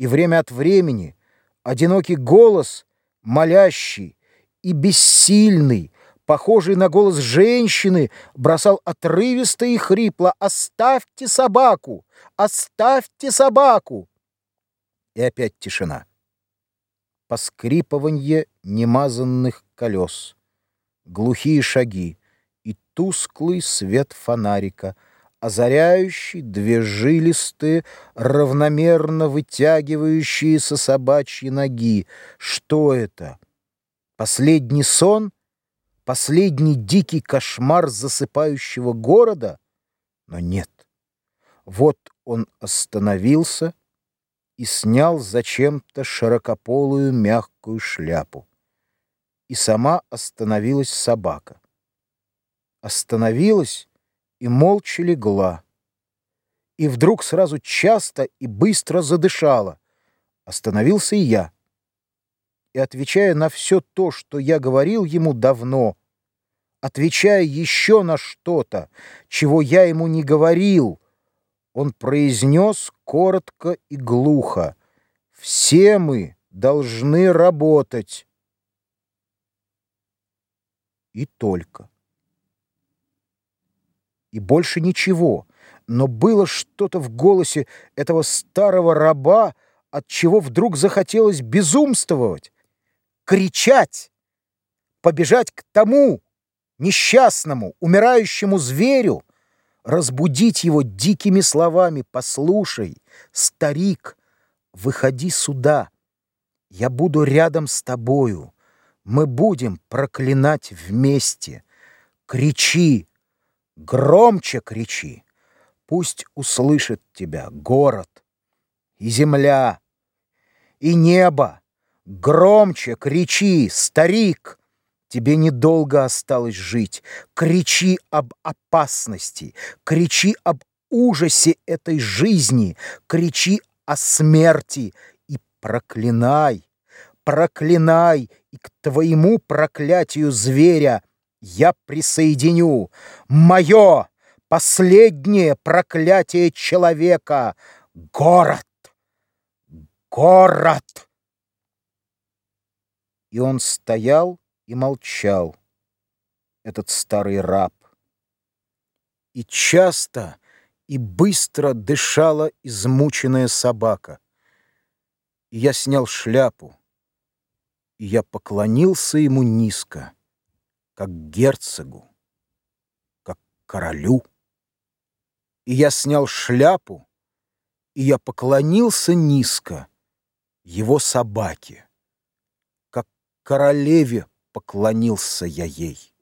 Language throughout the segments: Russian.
и время от времени одинокий голос, молящий и бессильный, похожий на голос женщины, бросал отрывисто и хрипло «Оставьте собаку! Оставьте собаку!» И опять тишина. Поскрипыванье немазанных колес, глухие шаги и тусклый свет фонарика — озаряющий две жилистые, равномерно вытягивающиеся собачьи ноги. Что это? Последний сон? Последний дикий кошмар засыпающего города? Но нет. Вот он остановился и снял зачем-то широкополую мягкую шляпу. И сама остановилась собака. Остановилась и молча легла. И вдруг сразу часто и быстро задышала. Остановился и я. И, отвечая на все то, что я говорил ему давно, отвечая еще на что-то, чего я ему не говорил, он произнес коротко и глухо. «Все мы должны работать». И только и больше ничего. Но было что-то в голосе этого старого раба, от чего вдруг захотелось безумствовать, кричать, побежать к тому несчастному, умирающему зверю, разбудить его дикими словами «Послушай, старик, выходи сюда, я буду рядом с тобою, мы будем проклинать вместе, кричи, Громче кричи, пусть услышит тебя город и земля, и небо. Громче кричи, старик, тебе недолго осталось жить. Кричи об опасности, кричи об ужасе этой жизни, кричи о смерти и проклинай, проклинай, и к твоему проклятию зверя я присоединю мое последнее проклятие человека — город! Город! И он стоял и молчал, этот старый раб. И часто и быстро дышала измученная собака. И я снял шляпу, и я поклонился ему низко как герцогу, как королю. И я снял шляпу, и я поклонился низко его собаке, как королеве поклонился я ей.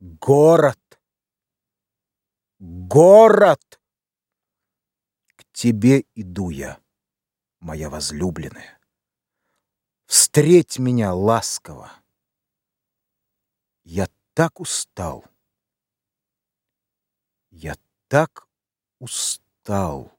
Город! Город! К тебе иду я, моя возлюбленная. Встреть меня ласково. Я так устал. Я так устал.